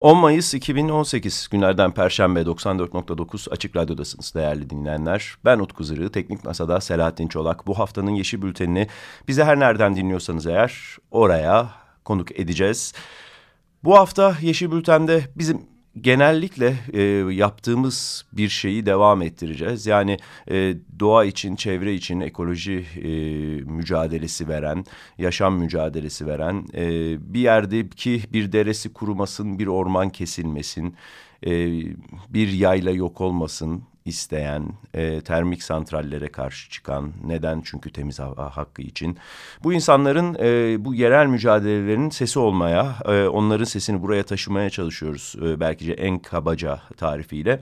10 Mayıs 2018 günlerden Perşembe 94.9 Açık Radyo'dasınız değerli dinleyenler. Ben Utku Zırı, Teknik Masa'da Selahattin Çolak. Bu haftanın Yeşil Bülteni'ni bize her nereden dinliyorsanız eğer oraya konuk edeceğiz. Bu hafta Yeşil Bülten'de bizim genellikle e, yaptığımız bir şeyi devam ettireceğiz. Yani e, doğa için, çevre için ekoloji e, mücadelesi veren, yaşam mücadelesi veren, e, bir yerde ki bir deresi kurumasın, bir orman kesilmesin, e, bir yayla yok olmasın, isteyen, e, termik santrallere karşı çıkan, neden? Çünkü temiz hava hakkı için. Bu insanların e, bu yerel mücadelelerinin sesi olmaya, e, onların sesini buraya taşımaya çalışıyoruz. E, belki en kabaca tarifiyle.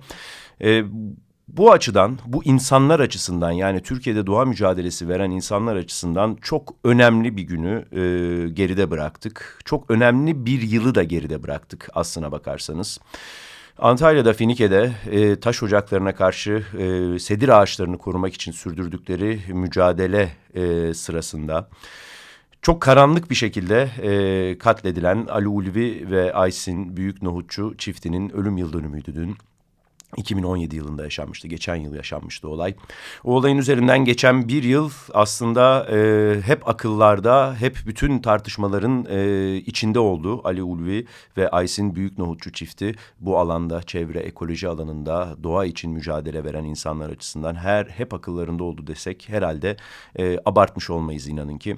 E, bu açıdan, bu insanlar açısından yani Türkiye'de doğa mücadelesi veren insanlar açısından çok önemli bir günü e, geride bıraktık. Çok önemli bir yılı da geride bıraktık aslına bakarsanız. Antalya'da Finike'de e, taş ocaklarına karşı e, sedir ağaçlarını korumak için sürdürdükleri mücadele e, sırasında çok karanlık bir şekilde e, katledilen Ali Ulvi ve Aysin Büyük Nohutçu çiftinin ölüm yıl dönümüydü dün. 2017 yılında yaşanmıştı. Geçen yıl yaşanmıştı olay. O olayın üzerinden geçen bir yıl aslında e, hep akıllarda, hep bütün tartışmaların e, içinde oldu. Ali Ulvi ve Aysin Büyük Nohutçu çifti bu alanda, çevre ekoloji alanında doğa için mücadele veren insanlar açısından her hep akıllarında oldu desek herhalde e, abartmış olmayız inanın ki.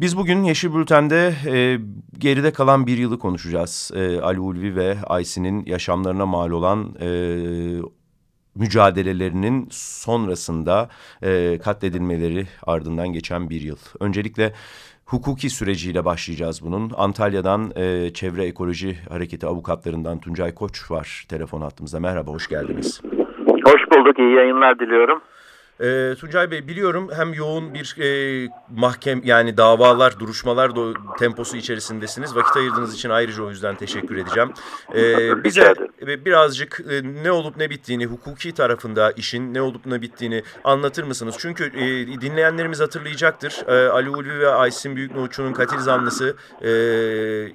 Biz bugün Yeşil Bülten'de e, geride kalan bir yılı konuşacağız. E, Ali Ulvi ve Aysin'in yaşamlarına mal olan e, mücadelelerinin sonrasında e, katledilmeleri ardından geçen bir yıl. Öncelikle hukuki süreciyle başlayacağız bunun. Antalya'dan e, Çevre Ekoloji Hareketi avukatlarından Tuncay Koç var telefon hattımızda. Merhaba, hoş geldiniz. Hoş bulduk, iyi yayınlar diliyorum. E, Tuncay Bey biliyorum hem yoğun bir e, mahkem yani davalar, duruşmalar do, temposu içerisindesiniz. Vakit ayırdığınız için ayrıca o yüzden teşekkür edeceğim. E, bize birazcık e, ne olup ne bittiğini, hukuki tarafında işin ne olup ne bittiğini anlatır mısınız? Çünkü e, dinleyenlerimiz hatırlayacaktır. E, Ali Ulvi ve Aysin Büyüknoğuçu'nun katil zanlısı e,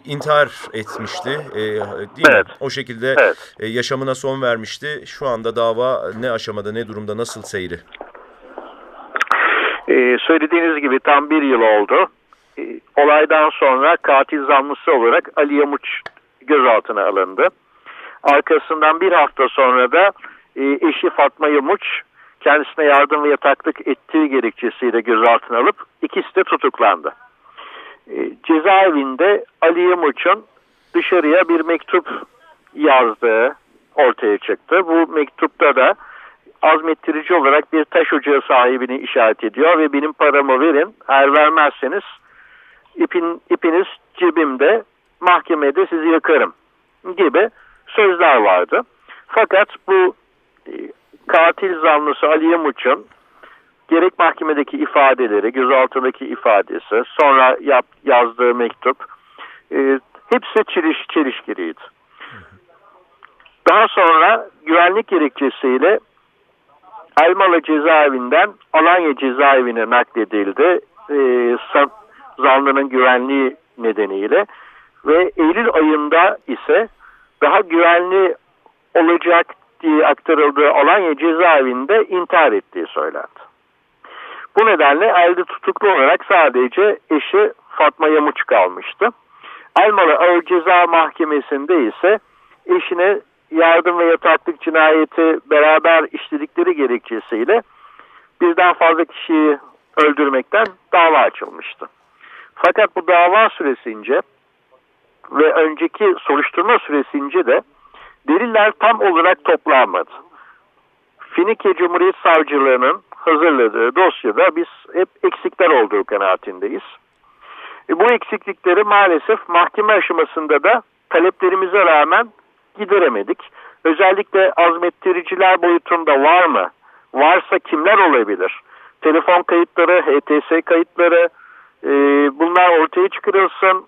intihar etmişti. E, değil evet. mi? O şekilde evet. e, yaşamına son vermişti. Şu anda dava ne aşamada, ne durumda, nasıl seyri? Ee, söylediğiniz gibi tam bir yıl oldu. Ee, olaydan sonra katil zanlısı olarak Ali Yamuç gözaltına alındı. Arkasından bir hafta sonra da e, eşi Fatma Yamuç kendisine yardım ve yataklık ettiği gerekçesiyle gözaltına alıp ikisi de tutuklandı. E, cezaevinde Ali Yamuç'un dışarıya bir mektup yazdığı ortaya çıktı. Bu mektupta da azmettirici olarak bir taş ocağı sahibini işaret ediyor ve benim paramı verin eğer vermezseniz ipin, ipiniz cebimde mahkemede sizi yakarım gibi sözler vardı. Fakat bu e, katil zanlısı Ali Yamuç'un gerek mahkemedeki ifadeleri, gözaltındaki ifadesi, sonra yap, yazdığı mektup e, hepsi çeliş, çelişkiliydi. Daha sonra güvenlik gerekçesiyle Elmalı cezaevinden Alanya cezaevine nakledildi. E, zanlının güvenliği nedeniyle ve Eylül ayında ise daha güvenli olacak diye aktarıldığı Alanya cezaevinde intihar ettiği söylendi. Bu nedenle elde tutuklu olarak sadece eşi Fatma Yamuç kalmıştı. Elmalı Ağır Ceza Mahkemesi'nde ise eşine yardım ve yataklık cinayeti beraber işledikleri gerekçesiyle birden fazla kişiyi öldürmekten dava açılmıştı. Fakat bu dava süresince ve önceki soruşturma süresince de deliller tam olarak toplanmadı. Finike Cumhuriyet Savcılığı'nın hazırladığı dosyada biz hep eksikler olduğu kanaatindeyiz. E bu eksiklikleri maalesef mahkeme aşamasında da taleplerimize rağmen gideremedik. Özellikle azmettiriciler boyutunda var mı? Varsa kimler olabilir? Telefon kayıtları, HTS kayıtları e, bunlar ortaya çıkarılsın.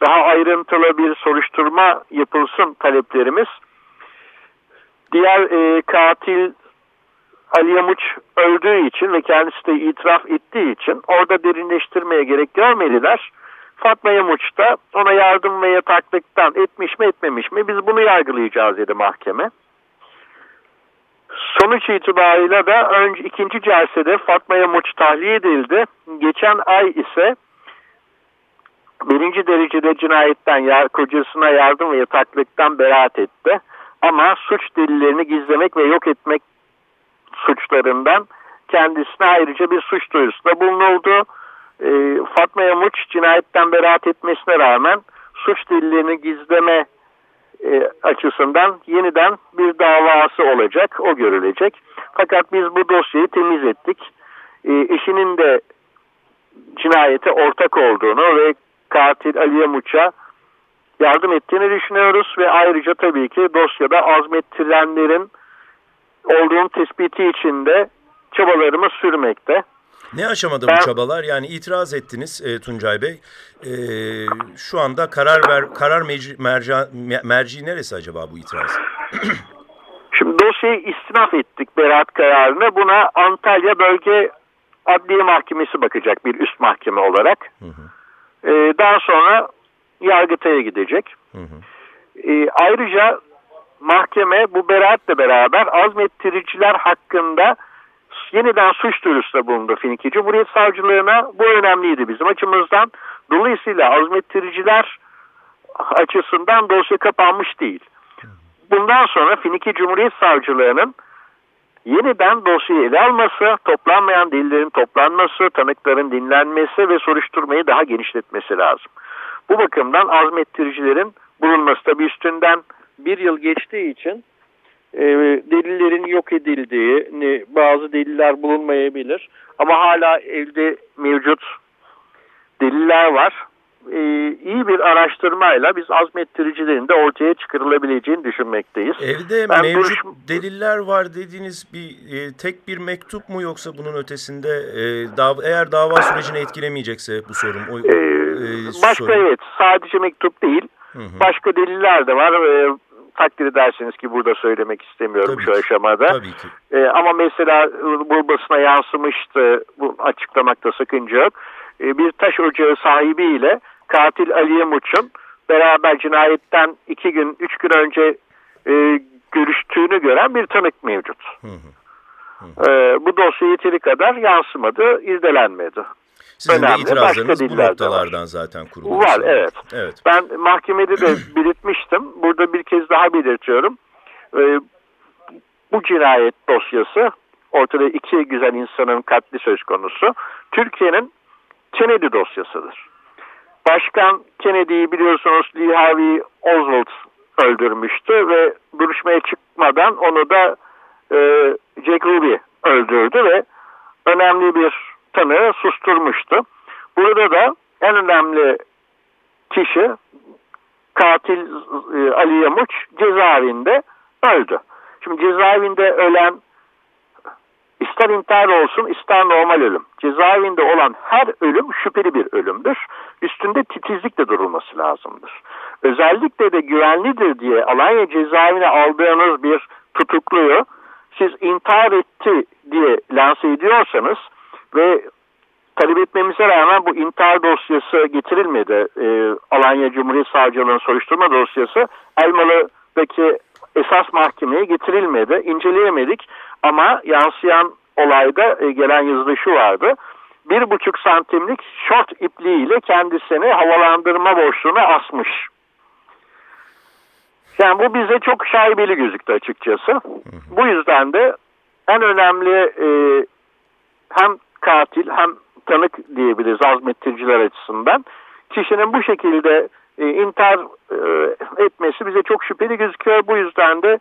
Daha ayrıntılı bir soruşturma yapılsın taleplerimiz. Diğer e, katil Ali Yamuç öldüğü için ve kendisi de itiraf ettiği için orada derinleştirmeye gerek görmediler. Fatma Yamuç da ona yardım ve yataklıktan etmiş mi etmemiş mi biz bunu yargılayacağız dedi mahkeme. Sonuç itibarıyla da önce ikinci celsede Fatma Yamuç tahliye edildi. Geçen ay ise birinci derecede cinayetten ya, kocasına yardım ve yataklıktan beraat etti. Ama suç delillerini gizlemek ve yok etmek suçlarından kendisine ayrıca bir suç duyurusunda bulunuldu. E, Fatma Yamuç cinayetten beraat etmesine rağmen suç delillerini gizleme e, açısından yeniden bir davası olacak, o görülecek. Fakat biz bu dosyayı temiz ettik. E, eşinin de cinayete ortak olduğunu ve katil Ali Yamuç'a yardım ettiğini düşünüyoruz ve ayrıca tabii ki dosyada azmettirenlerin olduğunu tespiti için de çabalarımız sürmekte. Ne aşamada ben, bu çabalar? Yani itiraz ettiniz e, Tuncay Bey. E, şu anda karar ver karar merci, merca, merci neresi acaba bu itiraz? Şimdi dosyayı istinaf ettik beraat kararını. Buna Antalya Bölge Adliye Mahkemesi bakacak bir üst mahkeme olarak. Hı hı. E, daha sonra Yargıtay'a gidecek. Hı hı. E, ayrıca mahkeme bu beraatle beraber azmettiriciler hakkında yeniden suç duyurusunda bulundu Finiki Cumhuriyet Savcılığına. Bu önemliydi bizim açımızdan. Dolayısıyla azmettiriciler açısından dosya kapanmış değil. Bundan sonra Finiki Cumhuriyet Savcılığı'nın yeniden dosyayı ele alması, toplanmayan delillerin toplanması, tanıkların dinlenmesi ve soruşturmayı daha genişletmesi lazım. Bu bakımdan azmettiricilerin bulunması tabi üstünden bir yıl geçtiği için e, delillerin yok edildiği, bazı deliller bulunmayabilir ama hala elde mevcut deliller var. E, iyi bir araştırmayla biz azmettiricilerin de ortaya çıkarılabileceğini düşünmekteyiz. Evde ben mevcut duruş... deliller var dediğiniz bir e, tek bir mektup mu yoksa bunun ötesinde e, dav eğer dava sürecini etkilemeyecekse bu sorun? O, e, e, başka sorun. evet sadece mektup değil. Hı hı. Başka deliller de var. Takdir edersiniz ki burada söylemek istemiyorum Tabii şu ki. aşamada. Tabii ki. E, ama mesela bu basına yansımıştı. Bu açıklamakta sakınca yok. E, bir taş ocağı sahibiyle katil Ali Yemuç'un beraber cinayetten iki gün, üç gün önce e, görüştüğünü gören bir tanık mevcut. Hı hı. Hı. E, bu dosya yeteri kadar yansımadı, irdelenmedi. Sizin Önemli. de itirazlarınız bu noktalardan var. zaten kurulu. Var evet. evet. Ben mahkemede de belirtmiştim. Burada bir kez daha belirtiyorum. Ee, bu cinayet dosyası ortada iki güzel insanın katli söz konusu. Türkiye'nin Kennedy dosyasıdır. Başkan Kennedy'yi biliyorsunuz Lee Harvey Oswald öldürmüştü ve duruşmaya çıkmadan onu da e, Jack Ruby öldürdü ve önemli bir tanığı susturmuştu. Burada da en önemli kişi katil e, Ali Yamuç cezaevinde öldü. Şimdi cezaevinde ölen ister intihar olsun ister normal ölüm. Cezaevinde olan her ölüm şüpheli bir ölümdür. Üstünde titizlikle durulması lazımdır. Özellikle de güvenlidir diye Alanya cezaevine aldığınız bir tutukluyu siz intihar etti diye lanse ediyorsanız ve talep etmemize rağmen bu intihar dosyası getirilmedi. E, Alanya Cumhuriyet Savcılığı'nın soruşturma dosyası Elmalı'daki esas mahkemeye getirilmedi. inceleyemedik ama yansıyan olayda e, gelen yazıda şu vardı. Bir buçuk santimlik short ipliğiyle kendisini havalandırma boşluğuna asmış. Yani bu bize çok şaibeli gözüktü açıkçası. Bu yüzden de en önemli e, hem katil hem tanık diyebiliriz azmettiriciler açısından. Kişinin bu şekilde e, intihar e, etmesi bize çok şüpheli gözüküyor. Bu yüzden de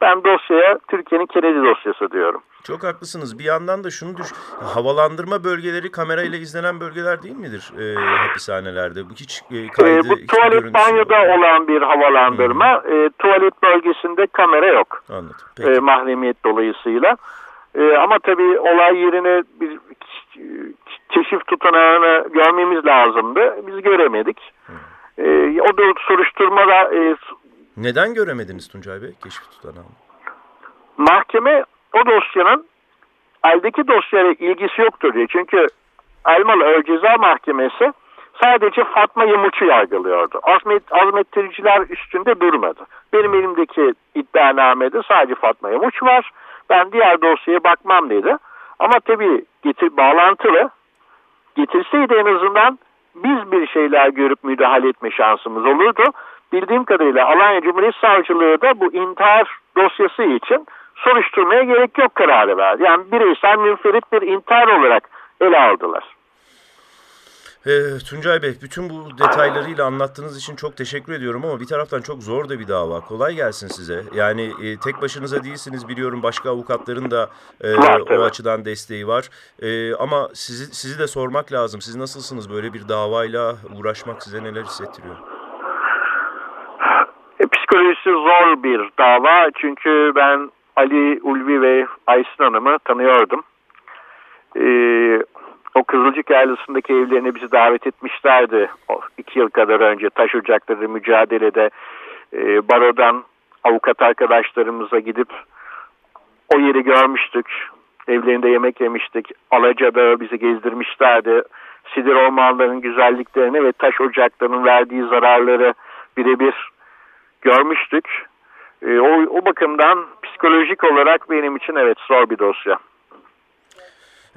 ben dosyaya Türkiye'nin Kennedy dosyası diyorum. Çok haklısınız. Bir yandan da şunu düş... Havalandırma bölgeleri kamerayla izlenen bölgeler değil midir e, hapishanelerde? Bu hiç e, kaydı, e, Bu tuvalet banyoda yok. olan bir havalandırma. Hmm. E, tuvalet bölgesinde kamera yok. Anladım. Peki. E, mahremiyet dolayısıyla. E, ama tabii olay yerine bir keşif tutanağını görmemiz lazımdı. Biz göremedik. Hmm. E, o da soruşturmada... E, Neden göremediniz Tuncay Bey keşif tutanağını? Mahkeme o dosyanın eldeki dosyayla ilgisi yoktur diye. Çünkü Elmalı Ağır Ceza Mahkemesi sadece Fatma Yamuç'u yargılıyordu. Azmet, azmettiriciler üstünde durmadı. Benim elimdeki iddianamede sadece Fatma Yamuç var. Ben diğer dosyaya bakmam dedi. Ama tabii getir, bağlantılı getirseydi en azından biz bir şeyler görüp müdahale etme şansımız olurdu. Bildiğim kadarıyla Alanya Cumhuriyet Savcılığı da bu intihar dosyası için soruşturmaya gerek yok kararı verdi. Yani bireysel münferit bir intihar olarak ele aldılar. E, Tuncay Bey bütün bu detaylarıyla anlattığınız için çok teşekkür ediyorum ama bir taraftan çok zor da bir dava. Kolay gelsin size. Yani e, tek başınıza değilsiniz biliyorum başka avukatların da e, o açıdan desteği var. E, ama sizi, sizi de sormak lazım. Siz nasılsınız böyle bir davayla uğraşmak size neler hissettiriyor? E, psikolojisi zor bir dava çünkü ben Ali Ulvi ve Aysin Hanım'ı tanıyordum. Ee, o Kızılcık Yaylası'ndaki evlerine bizi davet etmişlerdi. O iki yıl kadar önce taş ocakları mücadelede e, barodan avukat arkadaşlarımıza gidip o yeri görmüştük. Evlerinde yemek yemiştik. Alaca'da bizi gezdirmişlerdi. Sidir ormanlarının güzelliklerini ve taş ocaklarının verdiği zararları birebir görmüştük. E, o, o bakımdan psikolojik olarak benim için evet zor bir dosya.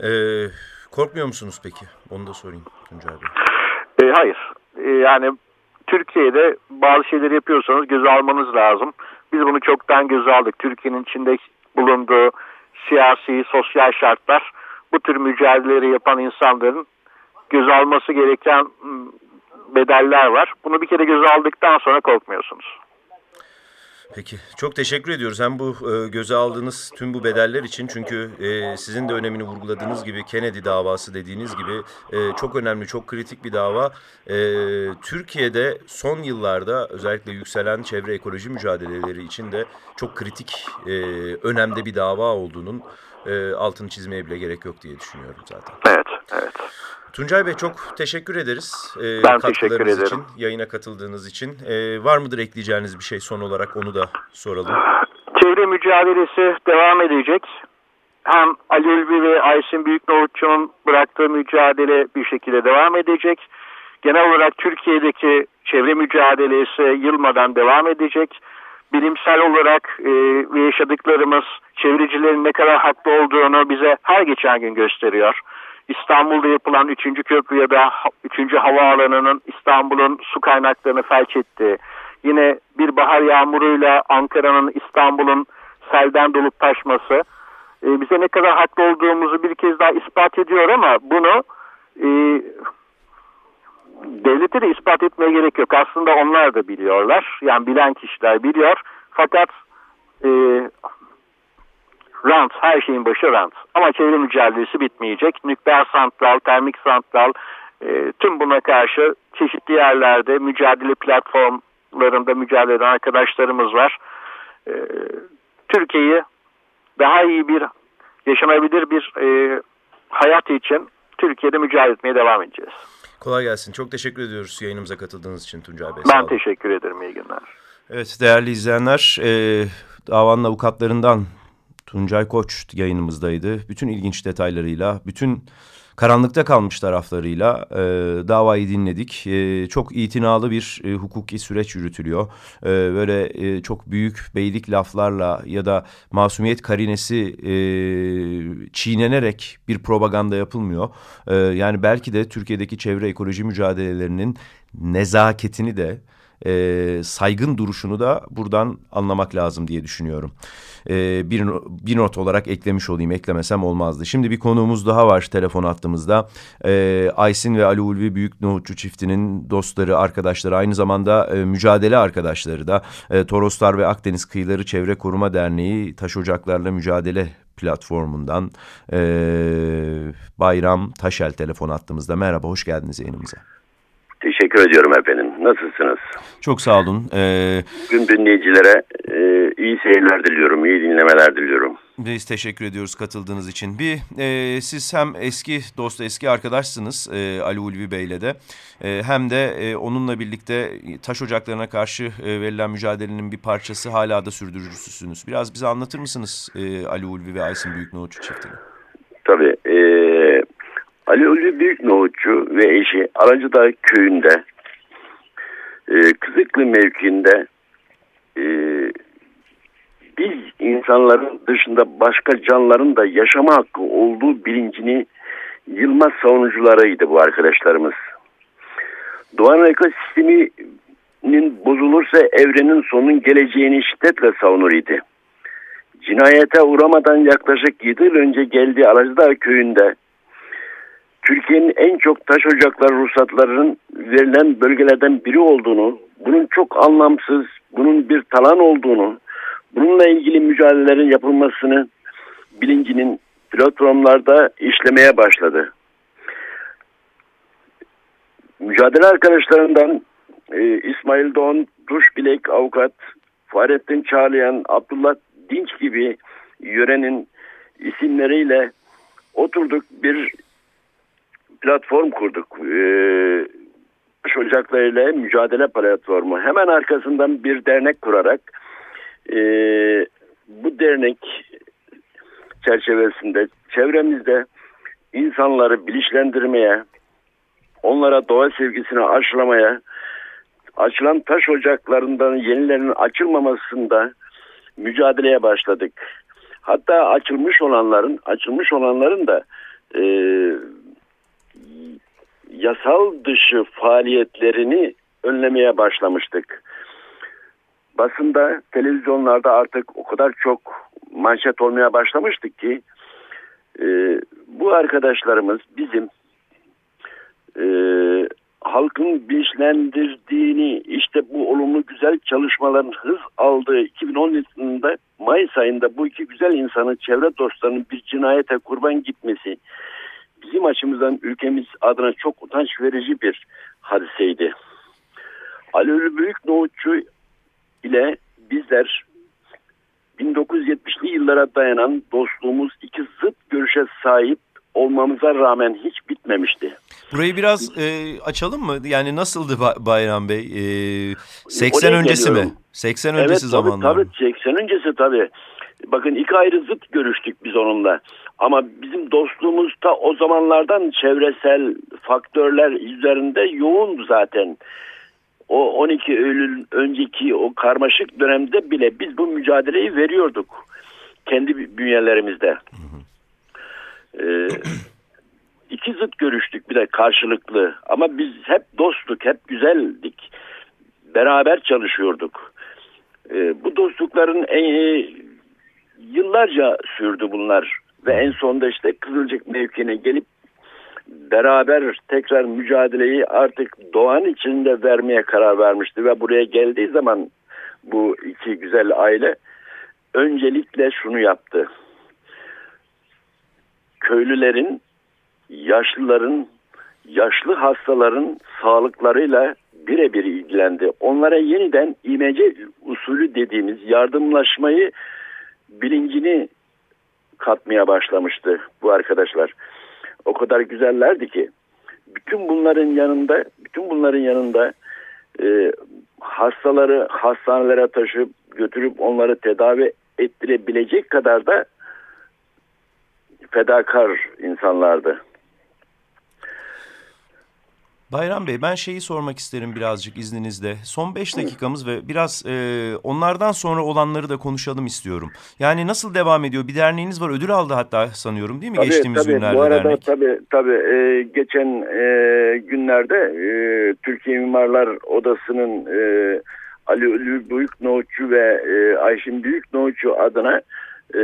Ee, Korkmuyor musunuz peki? Onu da sorayım Tuncay Bey. E, hayır. E, yani Türkiye'de bazı şeyleri yapıyorsanız göze almanız lazım. Biz bunu çoktan göze aldık. Türkiye'nin içinde bulunduğu siyasi, sosyal şartlar bu tür mücadeleleri yapan insanların göz alması gereken bedeller var. Bunu bir kere göze aldıktan sonra korkmuyorsunuz. Peki çok teşekkür ediyoruz hem bu e, göze aldığınız tüm bu bedeller için çünkü e, sizin de önemini vurguladığınız gibi Kennedy davası dediğiniz gibi e, çok önemli çok kritik bir dava. E, Türkiye'de son yıllarda özellikle yükselen çevre ekoloji mücadeleleri için de çok kritik e, önemde bir dava olduğunun e, altını çizmeye bile gerek yok diye düşünüyorum zaten. Evet, evet. Tuncay Bey çok teşekkür ederiz. E, ben teşekkür ederim. için, yayına katıldığınız için. E, var mıdır ekleyeceğiniz bir şey son olarak onu da soralım. Çevre mücadelesi devam edecek. Hem Ali Ulvi ve Aysin Büyüknoğutçu'nun bıraktığı mücadele bir şekilde devam edecek. Genel olarak Türkiye'deki çevre mücadelesi yılmadan devam edecek. Bilimsel olarak e, yaşadıklarımız çevrecilerin ne kadar haklı olduğunu bize her geçen gün gösteriyor. İstanbul'da yapılan 3. köprü ya da 3. havaalanının İstanbul'un su kaynaklarını felç etti. Yine bir bahar yağmuruyla Ankara'nın İstanbul'un selden dolup taşması e, bize ne kadar haklı olduğumuzu bir kez daha ispat ediyor ama bunu e, devlete de ispat etmeye gerek yok. Aslında onlar da biliyorlar. Yani bilen kişiler biliyor. Fakat e, rant, her şeyin başı rant. Ama çevre mücadelesi bitmeyecek. Nükleer santral, termik santral, e, tüm buna karşı çeşitli yerlerde mücadele platformlarında mücadele eden arkadaşlarımız var. E, Türkiye'yi daha iyi bir, yaşanabilir bir e, hayat için Türkiye'de mücadele etmeye devam edeceğiz. Kolay gelsin. Çok teşekkür ediyoruz yayınımıza katıldığınız için Tuncay Bey. Ben teşekkür ederim. İyi günler. Evet değerli izleyenler, e, davanın avukatlarından Tuncay Koç yayınımızdaydı. Bütün ilginç detaylarıyla, bütün karanlıkta kalmış taraflarıyla e, davayı dinledik. E, çok itinalı bir e, hukuki süreç yürütülüyor. E, böyle e, çok büyük beylik laflarla ya da masumiyet karinesi e, çiğnenerek bir propaganda yapılmıyor. E, yani belki de Türkiye'deki çevre ekoloji mücadelelerinin nezaketini de e, saygın duruşunu da buradan anlamak lazım diye düşünüyorum. E, bir, bir not olarak eklemiş olayım eklemesem olmazdı. Şimdi bir konuğumuz daha var telefon attığımızda. E, Aysin ve Ali Ulvi Büyük Nohutçu çiftinin dostları, arkadaşları aynı zamanda e, mücadele arkadaşları da e, Toroslar ve Akdeniz Kıyıları Çevre Koruma Derneği Taş Ocaklarla Mücadele platformundan e, Bayram Taşel telefon attığımızda. Merhaba, hoş geldiniz yayınımıza. Teşekkür ediyorum efendim. Nasılsınız? Çok sağ olun. Ee... Gün dinleyicilere e, iyi seyirler diliyorum, iyi dinlemeler diliyorum. Biz teşekkür ediyoruz katıldığınız için. Bir e, siz hem eski dost, eski arkadaşsınız e, Ali Ulvi Bey'le de e, hem de e, onunla birlikte taş ocaklarına karşı e, verilen mücadelenin bir parçası hala da sürdürücüsüsünüz. Biraz bize anlatır mısınız e, Ali Ulvi ve Aysin Büyüknoğuçu çiftini? Tabii. E, Ali Ulu Büyük Nohutçu ve eşi Aracıdağ köyünde e, Kızıklı mevkiinde e, biz insanların dışında başka canlıların da yaşama hakkı olduğu bilincini yılmaz savunucularıydı bu arkadaşlarımız. Doğanın ekosisteminin bozulursa evrenin sonun geleceğini şiddetle savunur idi. Cinayete uğramadan yaklaşık 7 yıl önce geldiği Aracıdağ köyünde Türkiye'nin en çok taş ocakları ruhsatlarının verilen bölgelerden biri olduğunu, bunun çok anlamsız, bunun bir talan olduğunu, bununla ilgili mücadelelerin yapılmasını bilincinin platformlarda işlemeye başladı. Mücadele arkadaşlarından e, İsmail Doğan, Duş Bilek Avukat, Fahrettin Çağlayan, Abdullah Dinç gibi yörenin isimleriyle oturduk bir platform kurduk. Ee, ocaklarıyla mücadele platformu. Hemen arkasından bir dernek kurarak e, bu dernek çerçevesinde çevremizde insanları bilinçlendirmeye, onlara doğa sevgisini aşılamaya, açılan taş ocaklarından yenilerinin açılmamasında mücadeleye başladık. Hatta açılmış olanların, açılmış olanların da e, yasal dışı faaliyetlerini önlemeye başlamıştık. Basında, televizyonlarda artık o kadar çok manşet olmaya başlamıştık ki e, bu arkadaşlarımız bizim e, halkın bilinçlendirdiğini işte bu olumlu güzel çalışmaların hız aldığı 2010 yılında Mayıs ayında bu iki güzel insanın çevre dostlarının bir cinayete kurban gitmesi bizim açımızdan ülkemiz adına çok utanç verici bir hadiseydi. Ali Ölü Büyük Nohutçu ile bizler 1970'li yıllara dayanan dostluğumuz iki zıt görüşe sahip olmamıza rağmen hiç bitmemişti. Burayı biraz e, açalım mı? Yani nasıldı Bayram Bey? E, 80 Oraya öncesi geliyorum. mi? 80 evet, öncesi tabii, zamanlar. Tabii 80 öncesi tabii. Bakın iki ayrı zıt görüştük biz onunla. Ama bizim dostluğumuz da o zamanlardan çevresel faktörler üzerinde yoğundu zaten. O 12 Eylül önceki o karmaşık dönemde bile biz bu mücadeleyi veriyorduk. Kendi bünyelerimizde. Ee, iki zıt görüştük bir de karşılıklı. Ama biz hep dostluk, hep güzeldik. Beraber çalışıyorduk. Ee, bu dostlukların en, yıllarca sürdü bunlar ve en sonunda işte Kızılcık mevkine gelip beraber tekrar mücadeleyi artık doğan içinde vermeye karar vermişti ve buraya geldiği zaman bu iki güzel aile öncelikle şunu yaptı. Köylülerin, yaşlıların, yaşlı hastaların sağlıklarıyla birebir ilgilendi. Onlara yeniden imece usulü dediğimiz yardımlaşmayı bilincini katmaya başlamıştı bu arkadaşlar. O kadar güzellerdi ki bütün bunların yanında bütün bunların yanında e, hastaları hastanelere taşıp götürüp onları tedavi ettirebilecek kadar da fedakar insanlardı. Bayram Bey ben şeyi sormak isterim birazcık izninizle. Son beş dakikamız ve biraz e, onlardan sonra olanları da konuşalım istiyorum. Yani nasıl devam ediyor? Bir derneğiniz var ödül aldı hatta sanıyorum değil mi tabii, geçtiğimiz tabii. günlerde Bu arada dernek? tabii tabii e, geçen e, günlerde e, Türkiye Mimarlar Odası'nın e, Ali Ölü Büyük Nohutçu ve e, Ayşin Büyük Nohutçu adına e,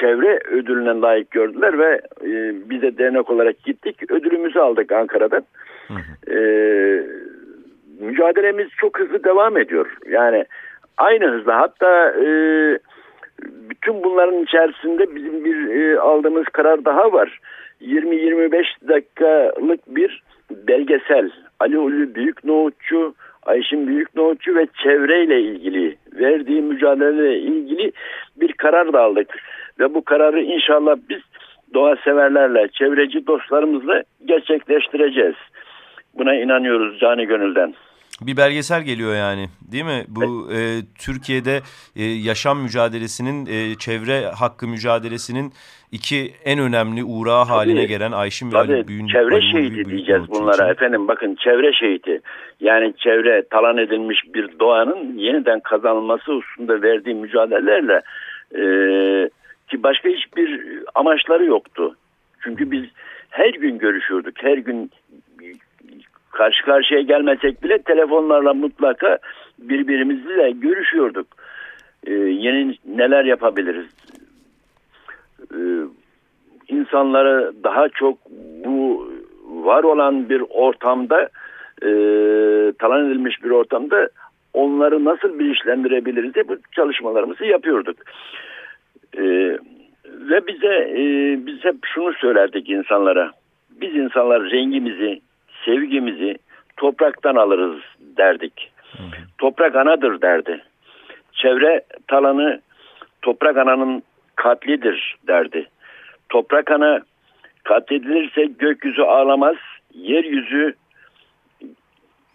çevre ödülüne layık gördüler ve e, biz de dernek olarak gittik. Ödülümüzü aldık Ankara'dan. Hı hı. E, mücadelemiz çok hızlı devam ediyor. Yani aynı hızla hatta e, bütün bunların içerisinde bizim bir e, aldığımız karar daha var. 20-25 dakikalık bir belgesel. Ali Ulu Büyük Nohutçu, Ayşin Büyük Nohutçu ve çevreyle ilgili verdiği mücadeleyle ilgili bir karar da aldık. Ve bu kararı inşallah biz doğa severlerle, çevreci dostlarımızla gerçekleştireceğiz. Buna inanıyoruz cani gönülden. Bir belgesel geliyor yani değil mi? Bu e, Türkiye'de e, yaşam mücadelesinin, e, çevre hakkı mücadelesinin iki en önemli uğrağı tabii, haline gelen Ayşin ve Ali Büyün. Çevre şehidi diyeceğiz bunlara için. efendim. Bakın çevre şehidi. Yani çevre talan edilmiş bir doğanın yeniden kazanılması hususunda verdiği mücadelelerle e, ki başka hiçbir amaçları yoktu. Çünkü biz her gün görüşüyorduk. Her gün karşı karşıya gelmesek bile telefonlarla mutlaka birbirimizle görüşüyorduk. Ee, yeni neler yapabiliriz? Ee, insanları daha çok bu var olan bir ortamda e, talan edilmiş bir ortamda onları nasıl bilinçlendirebiliriz diye bu çalışmalarımızı yapıyorduk. Ee, ve bize e, biz hep şunu söylerdik insanlara. Biz insanlar rengimizi, sevgimizi topraktan alırız derdik. Hı. Toprak anadır derdi. Çevre talanı toprak ananın katlidir derdi. Toprak ana katledilirse gökyüzü ağlamaz, yeryüzü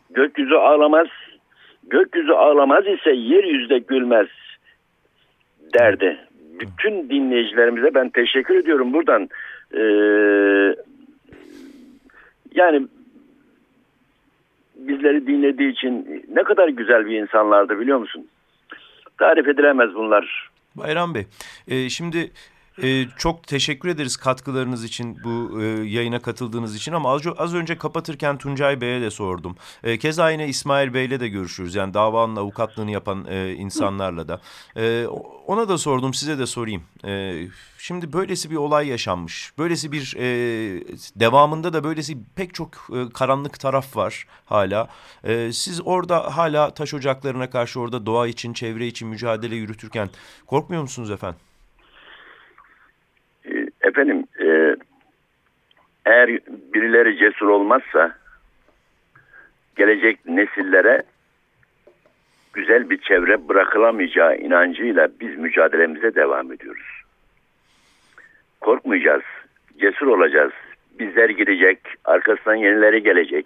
gökyüzü ağlamaz, gökyüzü ağlamaz ise yeryüzü de gülmez derdi. Bütün dinleyicilerimize ben teşekkür ediyorum buradan. Ee, yani bizleri dinlediği için ne kadar güzel bir insanlardı biliyor musun? Tarif edilemez bunlar. Bayram Bey, e, şimdi ee, çok teşekkür ederiz katkılarınız için bu e, yayına katıldığınız için ama az, az önce kapatırken Tuncay Bey'e de sordum. E, keza yine İsmail Bey'le de görüşürüz yani davanın avukatlığını yapan e, insanlarla da. E, ona da sordum size de sorayım. E, şimdi böylesi bir olay yaşanmış. Böylesi bir e, devamında da böylesi pek çok e, karanlık taraf var hala. E, siz orada hala taş ocaklarına karşı orada doğa için çevre için mücadele yürütürken korkmuyor musunuz efendim? Efendim e, eğer birileri cesur olmazsa gelecek nesillere güzel bir çevre bırakılamayacağı inancıyla biz mücadelemize devam ediyoruz. Korkmayacağız, cesur olacağız. Bizler gidecek, arkasından yenileri gelecek.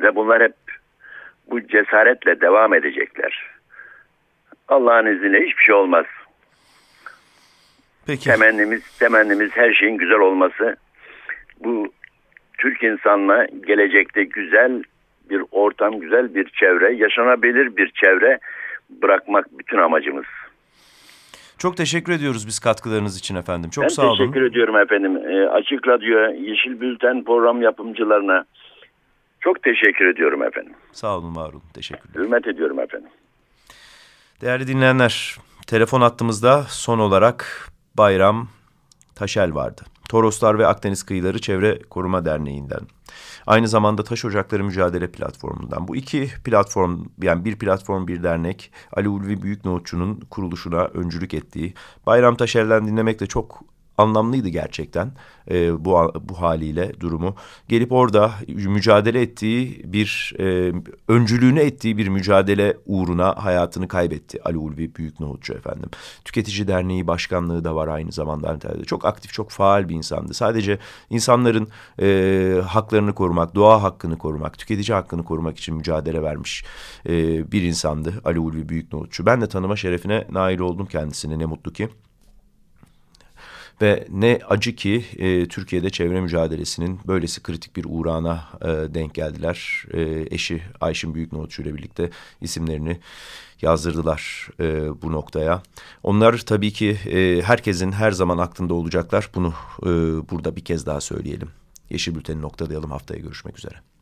Ve bunlar hep bu cesaretle devam edecekler. Allah'ın izniyle hiçbir şey olmaz. Peki. Temennimiz, temennimiz her şeyin güzel olması. Bu Türk insanına gelecekte güzel bir ortam, güzel bir çevre, yaşanabilir bir çevre bırakmak bütün amacımız. Çok teşekkür ediyoruz biz katkılarınız için efendim. Çok ben sağ olun. Ben teşekkür ediyorum efendim. E, Açık Radyo, Yeşil Bülten program yapımcılarına çok teşekkür ediyorum efendim. Sağ olun, var olun. Teşekkürler. Hürmet ediyorum efendim. Değerli dinleyenler, telefon attığımızda son olarak Bayram Taşel vardı. Toroslar ve Akdeniz Kıyıları Çevre Koruma Derneği'nden. Aynı zamanda Taş Ocakları Mücadele Platformu'ndan. Bu iki platform yani bir platform bir dernek Ali Ulvi Büyüknohutçu'nun kuruluşuna öncülük ettiği. Bayram Taşel'den dinlemek de çok anlamlıydı gerçekten e, bu bu haliyle durumu. Gelip orada mücadele ettiği bir e, öncülüğünü ettiği bir mücadele uğruna hayatını kaybetti Ali Ulvi Büyük Nohutçu efendim. Tüketici Derneği başkanlığı da var aynı zamanda. Çok aktif, çok faal bir insandı. Sadece insanların e, haklarını korumak, doğa hakkını korumak, tüketici hakkını korumak için mücadele vermiş e, bir insandı Ali Ulvi Büyük Nohutçu. Ben de tanıma şerefine nail oldum kendisine ne mutlu ki. Ve ne acı ki e, Türkiye'de çevre mücadelesinin böylesi kritik bir uğrağına e, denk geldiler. E, eşi Ayşin Büyüknoğutçu ile birlikte isimlerini yazdırdılar e, bu noktaya. Onlar tabii ki e, herkesin her zaman aklında olacaklar. Bunu e, burada bir kez daha söyleyelim. Yeşil Bülten'i noktalayalım haftaya görüşmek üzere.